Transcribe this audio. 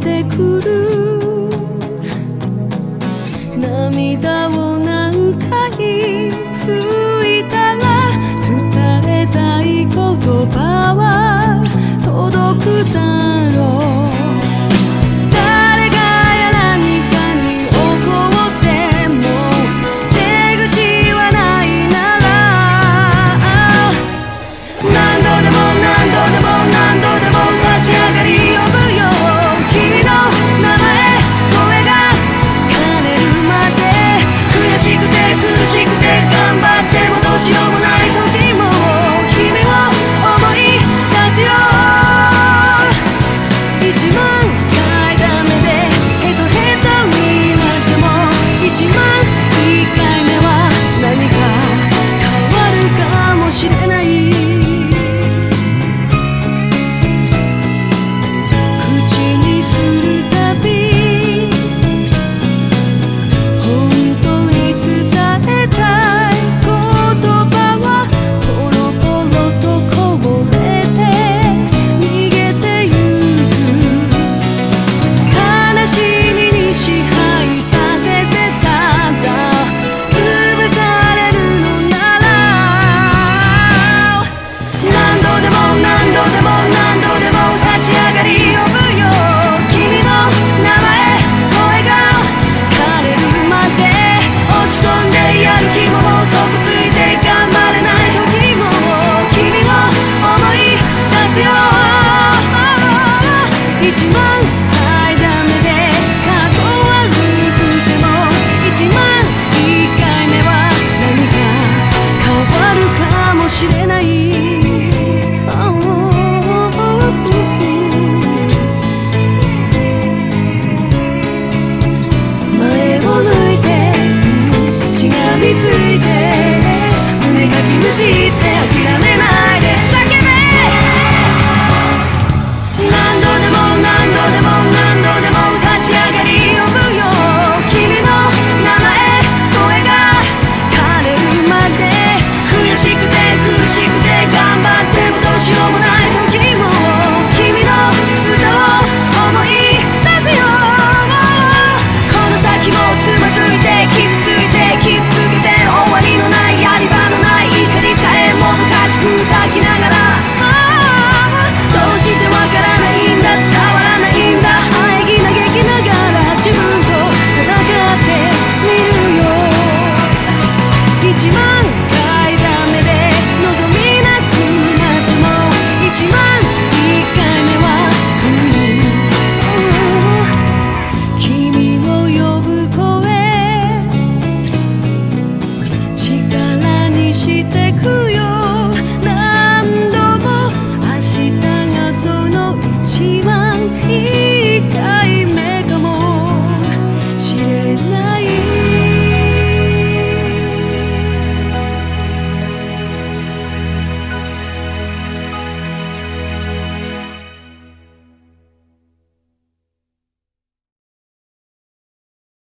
てくる涙を何回拭いたら伝えたい言葉は届くた请慢。1万回ダメで望みなくなっても1万1回目は来る君を呼ぶ声力にしてくよ。